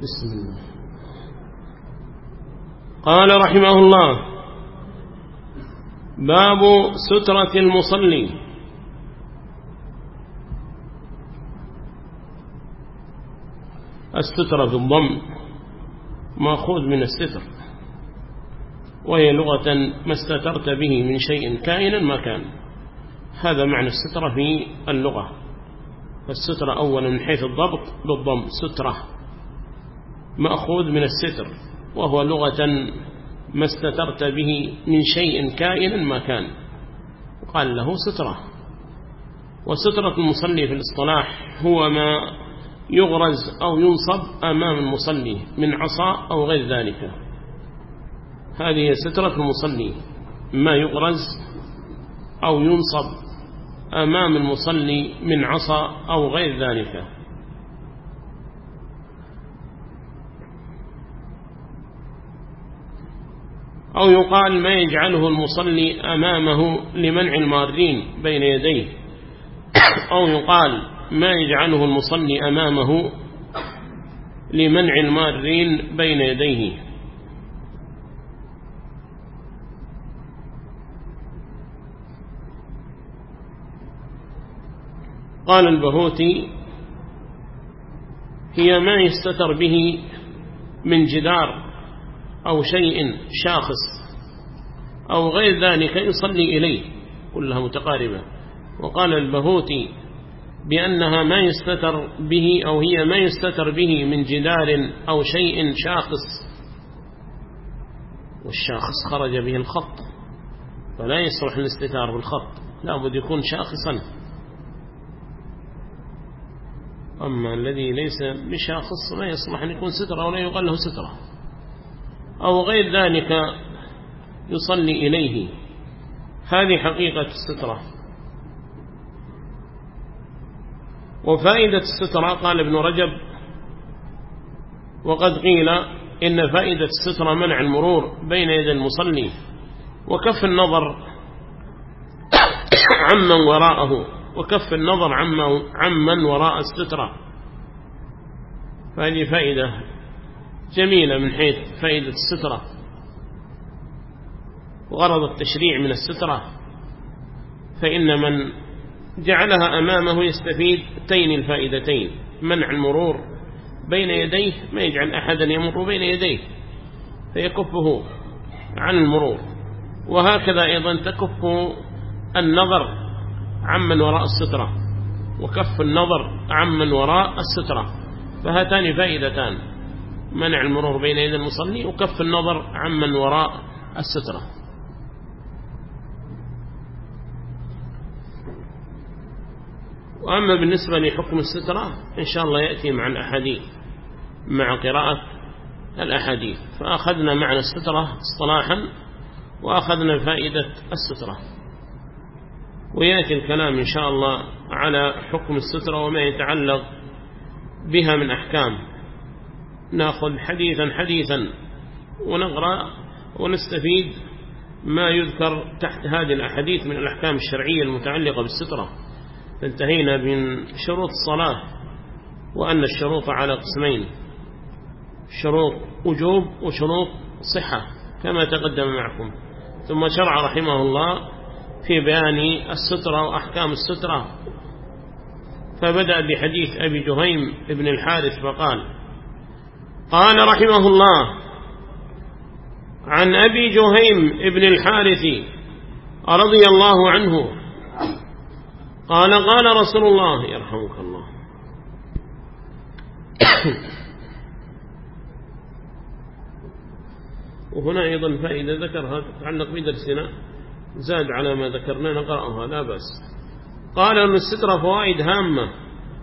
بسم الله. قال رحمه الله باب سترة المصلي. السترة بالضم مأخوذ من الستر وهي لغة ما استترت به من شيء كائنا ما كان. هذا معنى السترة في اللغة. فالسترة أولا من حيث الضبط بالضم سترة. مأخوذ من الستر وهو لغة ما استترت به من شيء كائنا ما كان. قال له سترة. وسترة المصلي في الاصطلاح هو ما يغرز أو ينصب أمام المصلي من عصا أو غير ذلك. هذه سترة المصلي ما يغرز أو ينصب أمام المصلي من عصا أو غير ذلك. أو يقال ما يجعله المصلي أمامه لمنع المارين بين يديه. أو يقال ما يجعله المصلي أمامه لمنع المارين بين يديه. قال البهوتي هي ما يستتر به من جدار أو شيء شاخص أو غير ذلك يصلي إليه كلها متقاربة. وقال البهوتي بأنها ما يستتر به أو هي ما يستتر به من جدار أو شيء شاخص. والشاخص خرج به الخط فلا يصلح الاستتار بالخط لا بد يكون شاخصا. أما الذي ليس بشاخص لا يصلح أن يكون سترة ولا يقال له سترة. أو غير ذلك يصلي إليه. هذه حقيقة السترة. وفائدة السترة قال ابن رجب وقد قيل إن فائدة السترة منع المرور بين يدي المصلي وكف النظر عمن وراءه وكف النظر عمن وراء السترة. فهذه فائدة. جميلة من حيث فائدة السترة. وغرض التشريع من السترة فإن من جعلها أمامه يستفيد تين الفائدتين منع المرور بين يديه ما يجعل أحدا يمر بين يديه فيكفه عن المرور. وهكذا أيضا تكف النظر عمن وراء السترة وكف النظر عمن وراء السترة. فهاتان فائدتان. منع المرور بين يدي المصلي وكف النظر عمن وراء السترة. وأما بالنسبة لحكم السترة إن شاء الله يأتي مع الأحاديث مع قراءة الأحاديث. فأخذنا معنى السترة اصطلاحا وأخذنا فائدة السترة. ويأتي الكلام إن شاء الله على حكم السترة وما يتعلق بها من أحكام. نأخذ حديثا حديثا ونقرأ ونستفيد ما يذكر تحت هذه الأحاديث من الأحكام الشرعية المتعلقة بالسترة. فانتهينا من شروط الصلاة وأن الشروط على قسمين شروط وجوب وشروط صحة كما تقدم معكم. ثم شرع رحمه الله في بيان السترة وأحكام السترة. فبدأ بحديث أبي جهيم ابن الحارث فقال قال رحمه الله عن أبي جهيم ابن الحارث رضي الله عنه قال قال رسول الله يرحمك الله وهنا أيضا فائدة ذكرها تتعلق بدرسنا زاد على ما ذكرنا نقرأها لا بس قال أن السترة فوائد هامة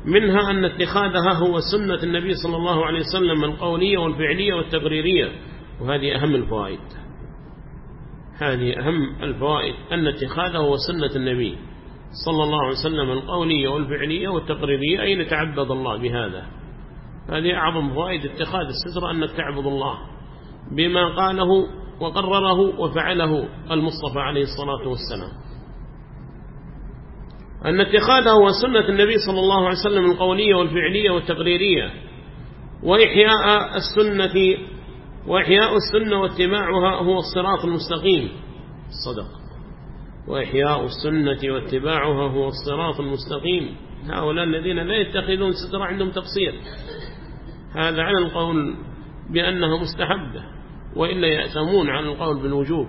منها أن اتخاذها هو سنة النبي صلى الله عليه وسلم القولية والفعلية والتقريرية وهذه أهم الفوائد. هذه أهم الفوائد أن اتخاذه هو سنة النبي صلى الله عليه وسلم القولية والفعلية والتقريرية أي نتعبد الله بهذا. هذه أعظم فوائد اتخاذ السترة أنك تعبد الله بما قاله وقرره وفعله المصطفى عليه الصلاة والسلام. أن اتخاذه هو سنة النبي صلى الله عليه وسلم القولية والفعلية والتقريرية وإحياء السنة وإحياء السنة واتباعها هو الصراط المستقيم. صدق. وإحياء السنة واتباعها هو الصراط المستقيم. هؤلاء الذين لا يتخذون ستر عندهم تقصير. هذا على القول بأنها مستحبة وإلا يأثمون على القول بالوجوب.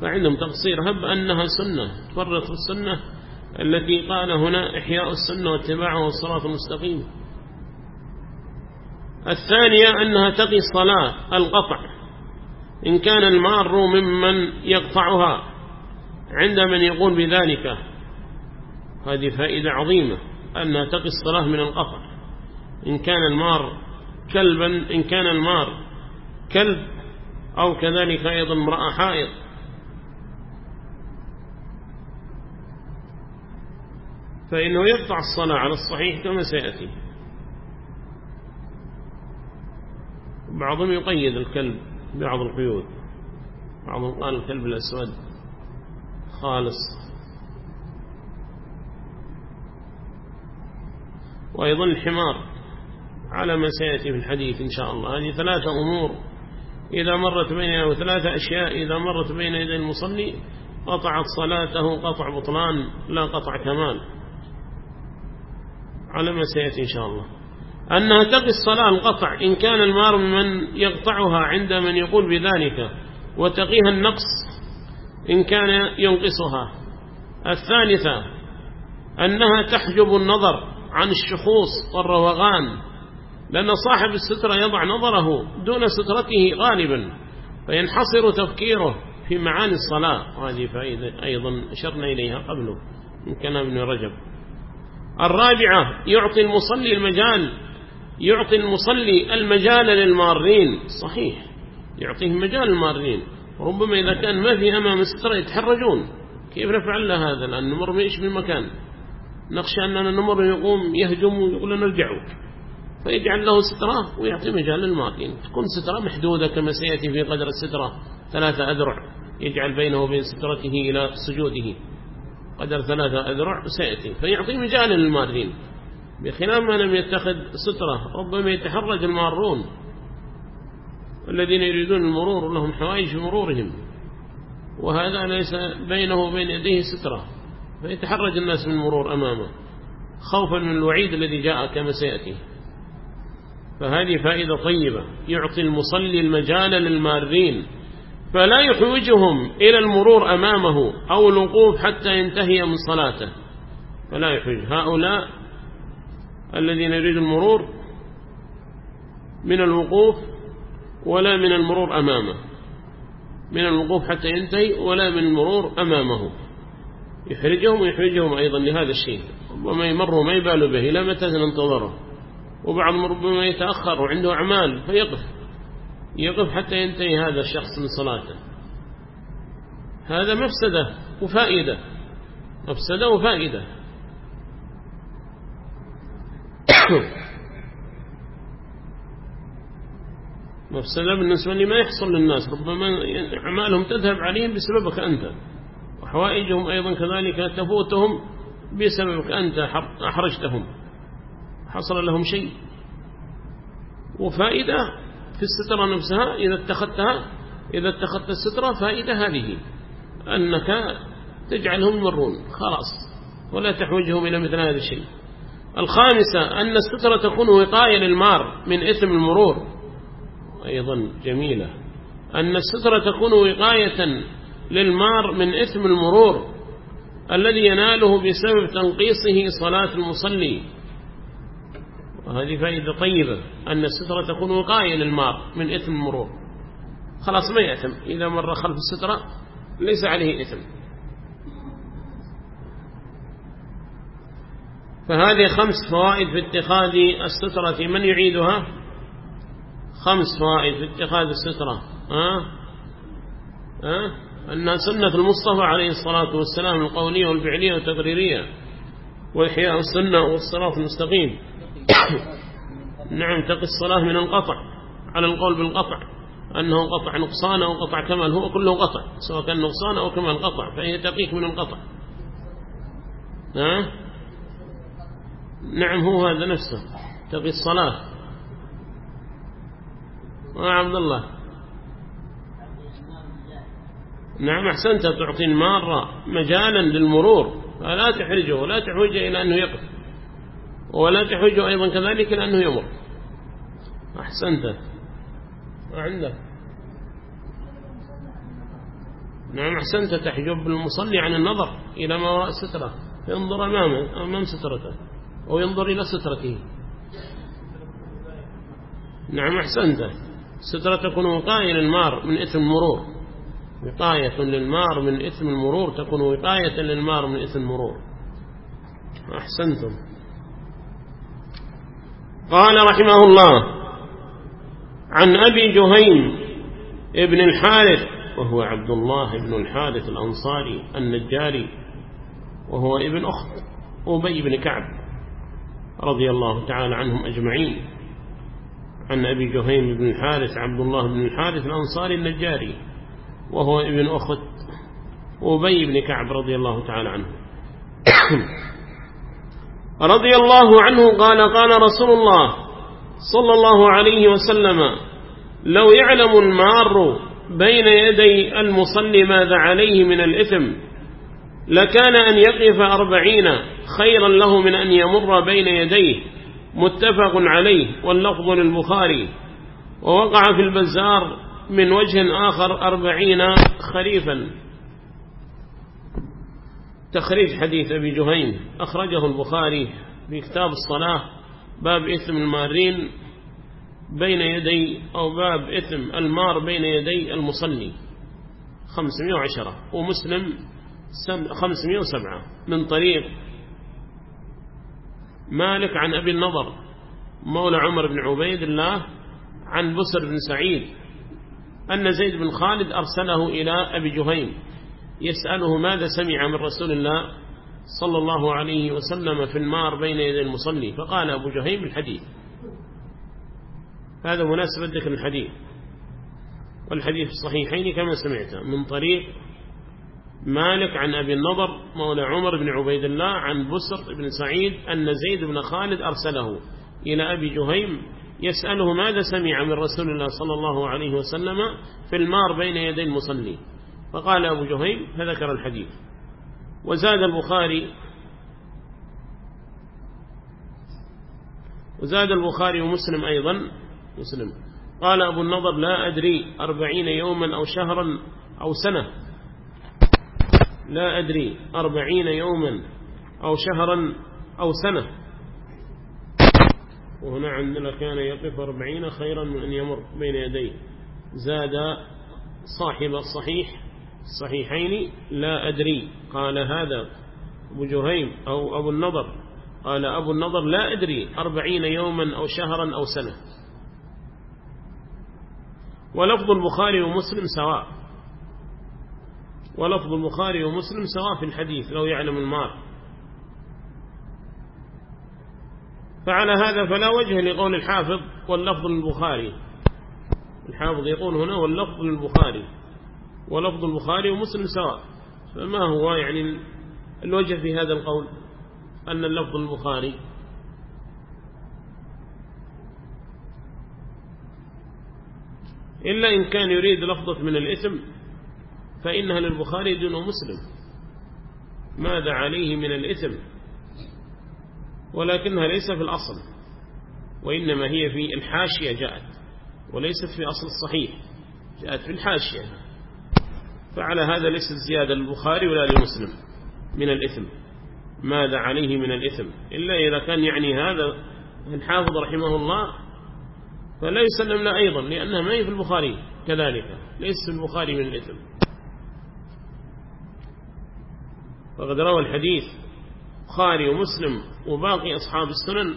فعندهم تقصير. هب أنها سنة تفرط في السنة التي قال هنا إحياء السنة واتباعها الصراط المستقيم. الثانية أنها تقي الصلاة القطع. إن كان المار ممن يقطعها عند من يقول بذلك. هذه فائدة عظيمة أنها تقي الصلاة من القطع. إن كان المار كلبا إن كان المار كلب أو كذلك أيضا امرأة حائض. فإنه يقطع الصلاة على الصحيح كما سيأتي. بعضهم يقيد الكلب بعض القيود بعضهم قال الكلب الأسود خالص. وأيضا الحمار على ما سيأتي في الحديث إن شاء الله. هذه ثلاثة أمور. إذا مرت بين وثلاثة أشياء إذا مرت بين يدي المصلي قطعت صلاته قطع بطلان لا قطع كمال. على ما سيأتي إن شاء الله. أنها تقي الصلاة القطع إن كان المار من يقطعها عند من يقول بذلك وتقيها النقص إن كان ينقصها. الثالثة أنها تحجب النظر عن الشخوص والروغان لأن صاحب السترة يضع نظره دون سترته غالبا فينحصر تفكيره في معاني الصلاة. وهذه فائدة أيضا أشرنا إليها قبله من كلام ابن رجب. الرابعة يعطي المصلي المجال يعطي المصلي المجال للمارين. صحيح يعطيهم مجال المارين. ربما إذا كان ما في أمام السترة يتحرجون. كيف نفعل هذا؟ لأن نمر ما من مكان. نخشى أننا نمر يقوم يهجم ويقول لنا ارجعوا فيجعل له سترة ويعطي مجال للمارين. تكون سترة محدودة كما سيأتي في قدر السترة ثلاثة أذرع. يجعل بينه وبين سترته إلى سجوده. قدر ثلاثة أذرع سيأتي فيعطي مجال للمارين بخلاف ما لم يتخذ سترة ربما يتحرج المارون. الذين يريدون المرور لهم حوائج في مرورهم. وهذا ليس بينه وبين يديه سترة فيتحرج الناس من المرور أمامه خوفا من الوعيد الذي جاء كما سيأتي. فهذه فائدة طيبة يعطي المصلي المجال للمارين. فلا يحوجهم إلى المرور أمامه أو الوقوف حتى ينتهي من صلاته. فلا يحوج هؤلاء الذين يريد المرور من الوقوف ولا من المرور أمامه. من الوقوف حتى ينتهي ولا من المرور أمامه. يحرجهم ويحرجهم أيضا لهذا الشيء. ربما يمر ما يبال به. لا متى ننتظره وبعضهم ربما يتأخر وعنده أعمال فيقف. يقف حتى ينتهي هذا الشخص من صلاته. هذا مفسدة وفائدة. مفسدة وفائدة. مفسدة بالنسبة لما يحصل للناس. ربما أعمالهم تذهب عليهم بسببك أنت. وحوائجهم أيضا كذلك تفوتهم بسببك أنت. أحرجتهم. حصل لهم شيء. وفائدة في السترة نفسها إذا اتخذتها إذا اتخذت السترة فائدة هذه أنك تجعلهم يمرون خلاص ولا تحوجهم إلى مثل هذا الشيء. الخامسة أن السترة تكون وقاية للمار من إثم المرور. أيضا جميلة. أن السترة تكون وقاية للمار من إثم المرور الذي يناله بسبب تنقيصه صلاة المصلي. وهذه فائدة طيبة أن السترة تكون وقاية للمار من إثم المرور خلاص ما يأثم إذا مر خلف السترة ليس عليه إثم. فهذه خمس فوائد في اتخاذ السترة من يعيدها؟ خمس فوائد في اتخاذ السترة. ها؟ ها؟ أنها سنة المصطفى عليه الصلاة والسلام القولية والفعلية والتقريرية وإحياء السنة والصراط المستقيم. نعم تقي الصلاة من القطع على القول بالقطع أنه قطع نقصان أو قطع كمال هو كله قطع سواء كان نقصان أو كمال قطع فهي تقيك من القطع ها؟ نعم هو هذا نفسه تقي الصلاة. عبد الله. نعم أحسنت تعطي المارة مجالا للمرور فلا تحرجه ولا تحوجه إلى أنه يقف. ولا تحوجه أيضا كذلك إلى أنه يمر. أحسنت. عندك؟ نعم أحسنت. تحجب المصلي عن النظر إلى ما وراء سترة. ينظر أمامه أمام سترته أو ينظر إلى سترته. نعم أحسنت. سترة تكون وقاية للمار من إثم المرور وقاية للمار من إثم المرور تكون وقاية للمار من إثم المرور أحسنتم. قال رحمه الله عن أبي جهيم ابن الحارث وهو عبد الله بن الحارث الأنصاري النجاري وهو ابن أخت أبي بن كعب رضي الله تعالى عنهم أجمعين. عن أبي جهيم بن الحارث عبد الله بن الحارث الأنصاري النجاري وهو ابن أخت أبي بن كعب رضي الله تعالى عنه. رضي الله عنه قال قال رسول الله صلى الله عليه وسلم لو يعلم المار بين يدي المصلي ماذا عليه من الإثم لكان أن يقف أربعين خيرا له من أن يمر بين يديه متفق عليه واللفظ للبخاري. ووقع في البزار من وجه آخر أربعين خريفا. تخريج حديث أبي جهيم. أخرجه البخاري في كتاب الصلاة باب إثم المارين بين يدي أو باب إثم المار بين يدي المصلي. 510 ومسلم 507 من طريق مالك عن أبي النضر مولى عمر بن عبيد الله عن بسر بن سعيد أن زيد بن خالد أرسله إلى أبي جهيم. يسأله ماذا سمع من رسول الله صلى الله عليه وسلم في النار بين يدي المصلي؟ فقال أبو جهيم الحديث. هذا مناسبة ذكر الحديث. والحديث الصحيحين كما سمعت. من طريق مالك عن أبي النضر مولى عمر بن عبيد الله عن بسر بن سعيد أن زيد بن خالد أرسله إلى أبي جهيم يسأله ماذا سمع من رسول الله صلى الله عليه وسلم في المار بين يدي المصلي؟ فقال أبو جهيم فذكر الحديث. وزاد البخاري وزاد البخاري ومسلم أيضا مسلم. قال أبو النضر لا أدري أربعين يوما أو شهرا أو سنة. لا أدري أربعين يوما أو شهرا أو سنة. وهنا عندنا كان يقف أربعين خيرا من أن يمر بين يديه. زاد صاحب الصحيح الصحيحين لا أدري. قال هذا أبو جهيم أو أبو النضر. قال أبو النضر لا أدري. أربعين يوما أو شهرا أو سنة. ولفظ البخاري ومسلم سواء. ولفظ البخاري ومسلم سواء في الحديث لو يعلم المار. فعلى هذا فلا وجه لقول الحافظ واللفظ البخاري. الحافظ يقول هنا واللفظ البخاري. ولفظ البخاري ومسلم سواء. فما هو يعني الوجه في هذا القول؟ أن اللفظ البخاري. إلا إن كان يريد لفظة من الإثم فإنها للبخاري دون مسلم. ماذا عليه من الإثم ولكنها ليس في الأصل وإنما هي في الحاشية جاءت وليست في أصل الصحيح جاءت في الحاشية. فعلى هذا ليست زيادة للبخاري ولا للمسلم من الإثم. ماذا عليه من الإثم؟ إلا إذا كان يعني هذا الحافظ رحمه الله فلا يسلم له أيضا لأنها ما هي في البخاري كذلك ليس في البخاري من الإثم. وقد روى الحديث بخاري ومسلم وباقي أصحاب السنن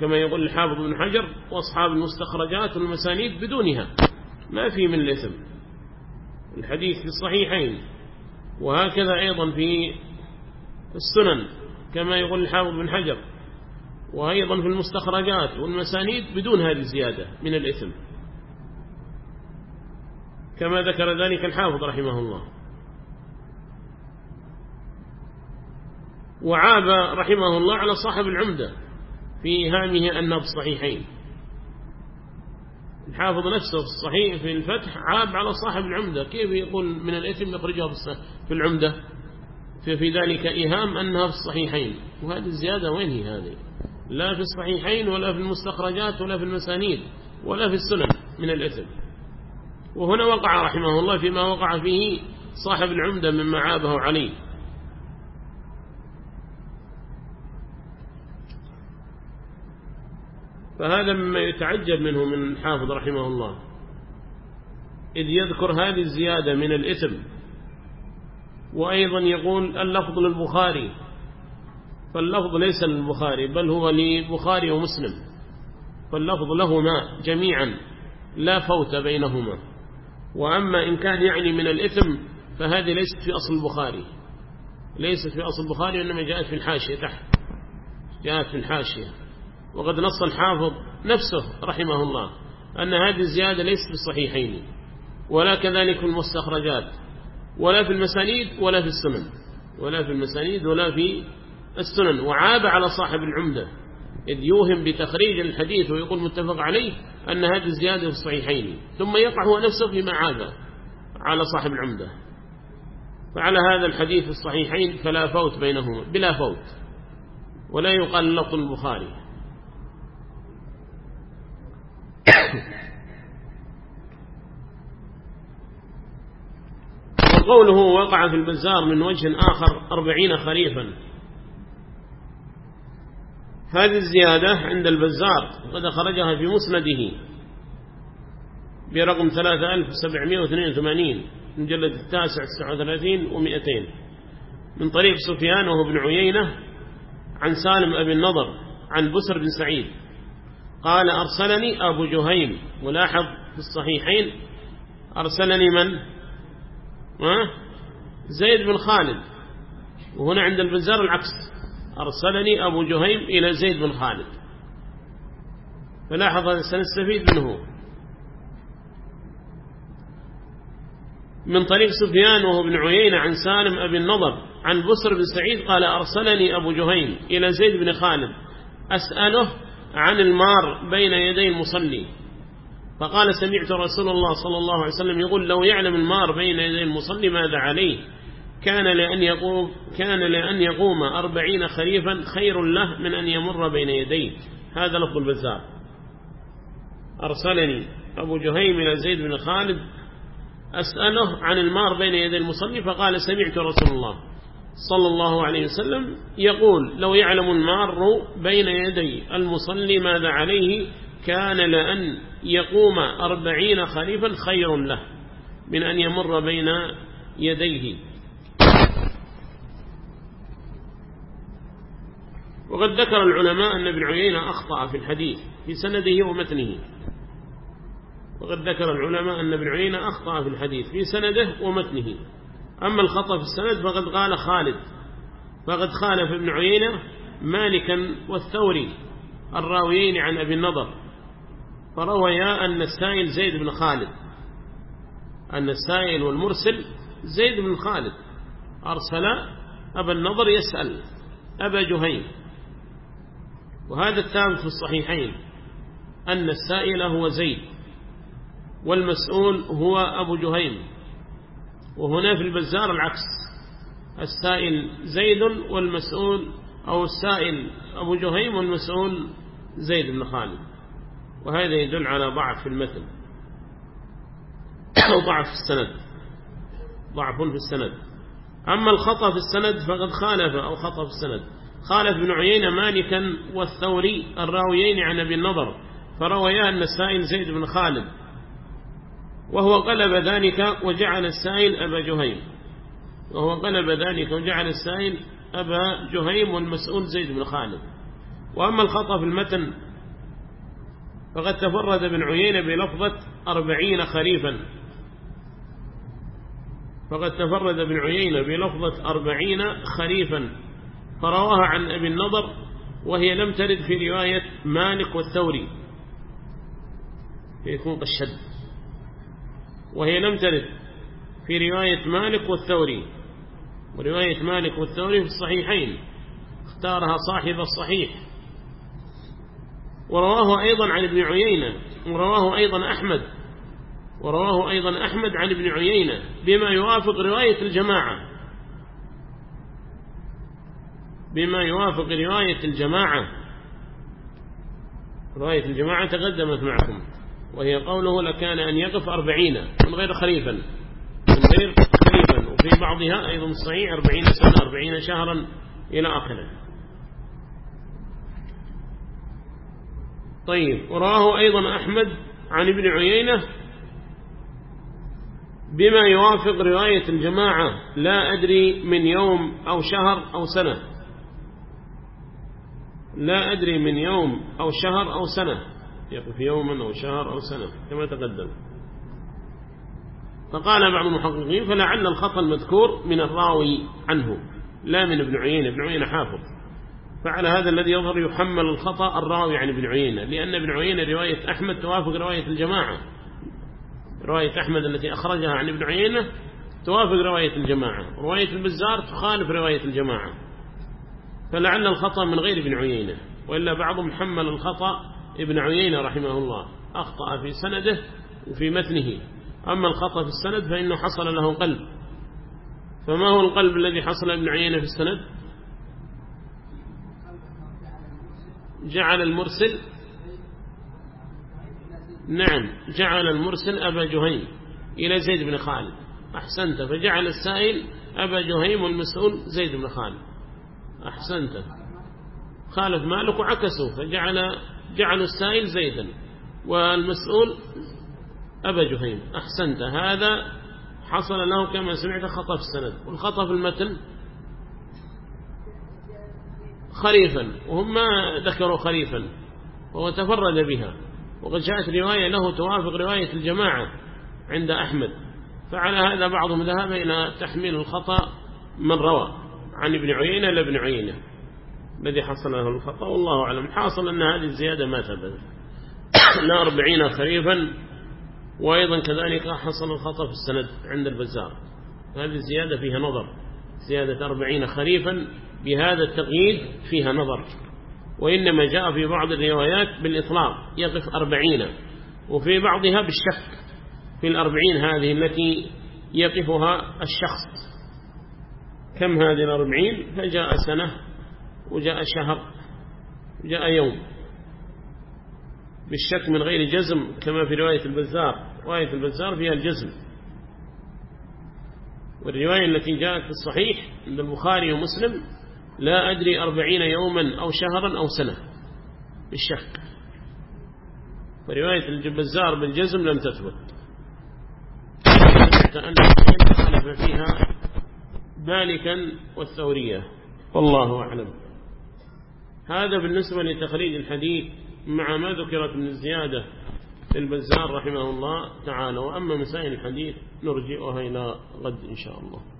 كما يقول الحافظ بن حجر وأصحاب المستخرجات والمسانيد بدونها ما في من الإثم. الحديث في الصحيحين وهكذا أيضا في السنن كما يقول الحافظ بن حجر وأيضا في المستخرجات والمسانيد بدون هذه الزيادة من الإثم. كما ذكر ذلك الحافظ رحمه الله. وعاب رحمه الله على صاحب العمدة في هامه أن الصحيحين. الحافظ نفسه في الصحيح في الفتح عاب على صاحب العمدة. كيف يقول من الإثم يخرجها في العمدة؟ ففي ذلك إيهام أنها في الصحيحين. وهذه الزيادة وين هي هذه؟ لا في الصحيحين ولا في المستخرجات ولا في المسانيد ولا في السنن من الإثم. وهنا وقع رحمه الله فيما وقع فيه صاحب العمدة مما عابه عليه فهذا مما يتعجب منه من حافظ رحمه الله. إذ يذكر هذه الزيادة من الإثم وأيضا يقول اللفظ للبخاري. فاللفظ ليس للبخاري بل هو لبخاري ومسلم. فاللفظ لهما جميعا لا فوت بينهما. وأما إن كان يعني من الإثم فهذه ليست في أصل البخاري. ليست في أصل البخاري إنما جاءت في الحاشية تحت. جاءت في الحاشية. وقد نص الحافظ نفسه رحمه الله أن هذه الزيادة ليست في الصحيحين ولا كذلك في المستخرجات ولا في المسانيد ولا في السنن ولا في المسانيد ولا في السنن. وعاب على صاحب العمدة إذ يوهم بتخريج الحديث ويقول متفق عليه أن هذه الزيادة في الصحيحين. ثم يقع هو نفسه فيما عاب على صاحب العمدة. فعلى هذا الحديث الصحيحين فلا فوت بينهما بلا فوت. ولا يقال لط البخاري. وقوله وقع في البزار من وجه آخر أربعين خريفا. هذه الزيادة عند البزار وقد خرجها في مسنده برقم 3782 مجلد التاسع 39 و200 من طريق سفيان وهو ابن عيينة عن سالم أبي النضر عن بسر بن سعيد. قال أرسلني أبو جهيم ولاحظ في الصحيحين أرسلني من؟ زيد بن خالد وهنا عند البزار العكس أرسلني أبو جهيم إلى زيد بن خالد. فلاحظ سنستفيد منه. من طريق سفيان وهو ابن عيينة عن سالم أبي النضر عن بصر بن سعيد قال أرسلني أبو جهيم إلى زيد بن خالد أسأله عن المار بين يدي المصلي. فقال سمعت رسول الله صلى الله عليه وسلم يقول لو يعلم المار بين يدي المصلي ماذا عليه؟ كان لأن يقوم كان لأن يقوم أربعين خريفا خير له من أن يمر بين يديه. هذا لفظ البزار. أرسلني أبو جهيم إلى زيد بن خالد أسأله عن المار بين يدي المصلي فقال سمعت رسول الله. صلى الله عليه وسلم يقول لو يعلم المار بين يدي المصلي ماذا عليه كان لأن يقوم أربعين خريفا خير له من أن يمر بين يديه. وقد ذكر العلماء أن ابن عيينة أخطأ في الحديث في سنده ومتنه. وقد ذكر العلماء أن ابن عيينة أخطأ في الحديث في سنده ومتنه. أما الخطأ في السند فقد قال خالد فقد خالف ابن عيينة مالكا والثوري الراويين عن أبي النضر فرويا أن السائل زيد بن خالد أن السائل والمرسل زيد بن خالد أرسل أبا النضر يسأل أبا جهيم وهذا الثابت في الصحيحين أن السائل هو زيد والمسؤول هو أبو جهيم. وهنا في البزار العكس. السائل زيد والمسؤول أو السائل أبو جهيم والمسؤول زيد بن خالد. وهذا يدل على ضعف في المثل أو ضعف في السند. ضعف في السند. أما الخطأ في السند فقد خالف أو خطأ في السند. خالف ابن عيينة مالكا والثوري الراويين عن أبي النظر فرويا أن السائل زيد بن خالد. وهو قلب ذلك وجعل السائل أبا جهيم. وهو قلب ذلك وجعل السائل أبا جهيم والمسؤول زيد بن خالد. وأما الخطأ في المتن فقد تفرد ابن عيينة بلفظة أربعين خريفا. فقد تفرد ابن عيينة بلفظة أربعين خريفا. فرواها عن أبي النضر وهي لم ترد في رواية مالك والثوري. فيكون الشد وهي لم ترد في رواية مالك والثوري. ورواية مالك والثوري في الصحيحين اختارها صاحب الصحيح. ورواه أيضا عن ابن عيينة ورواه أيضا أحمد. ورواه أيضا أحمد عن ابن عيينة بما يوافق رواية الجماعة. بما يوافق رواية الجماعة. رواية الجماعة تقدمت معكم. وهي قوله لكان أن يقف أربعين من غير خليفا من غير خليفا وفي بعضها أيضا صحيح أربعين سنة أربعين شهرا إلى آخره. طيب وراه أيضا أحمد عن ابن عيينة بما يوافق رواية الجماعة لا أدري من يوم أو شهر أو سنة. لا أدري من يوم أو شهر أو سنة. يقف يوما أو شهر أو سنة كما تقدم. فقال بعض المحققين فلعل الخطأ المذكور من الراوي عنه لا من ابن عيينة ابن عيينة حافظ. فعلى هذا الذي يظهر يحمل الخطأ الراوي عن ابن عيينة لأن ابن عيينة رواية أحمد توافق رواية الجماعة. رواية أحمد التي أخرجها عن ابن عيينة توافق رواية الجماعة رواية البزار تخالف رواية الجماعة. فلعل الخطأ من غير ابن عيينة وإلا بعضهم حمل الخطأ ابن عيينة رحمه الله أخطأ في سنده وفي متنه. أما الخطأ في السند فإنه حصل له قلب فما هو القلب الذي حصل ابن عيينة في السند؟ جعل المرسل نعم جعل المرسل أبا جهيم إلى زيد بن خالد. أحسنت فجعل السائل أبا جهيم والمسؤول زيد بن خالد. أحسنت. خالف مالك وعكسوا فجعل جعل السائل زيدا. والمسؤول أبا جهيم. أحسنت هذا حصل له كما سمعت خطأ في السند والخطأ في المتن خريفا وهم ما ذكروا خريفا وهو تفرد بها. وقد جاءت رواية له توافق رواية الجماعة عند أحمد. فعلى هذا بعضهم ذهب إلى تحميل الخطأ من روى عن ابن عيينة لابن عيينة. الذي حصل له الخطأ والله أعلم. حاصل أن هذه الزيادة ما ثبت لا أربعين خريفا وأيضا كذلك حصل الخطأ في السند عند البزار. هذه الزيادة فيها نظر. زيادة أربعين خريفا بهذا التقييد فيها نظر. وإنما جاء في بعض الروايات بالإطلاق يقف أربعين وفي بعضها بالشك. في الأربعين هذه التي يقفها الشخص. كم هذه الأربعين؟ فجاء سنة وجاء شهر جاء يوم. بالشك من غير جزم كما في رواية البزار. رواية البزار فيها الجزم. والرواية التي جاءت في الصحيح عند البخاري ومسلم لا أدري أربعين يوما أو شهرا أو سنة. بالشك. فرواية البزار بالجزم لم تثبت. خلف فيها مالكا والثورية. والله أعلم. هذا بالنسبة لتخريج الحديث مع ما ذكرت من الزيادة للبزار رحمه الله تعالى. وأما مسائل الحديث نرجئها إلى غد إن شاء الله.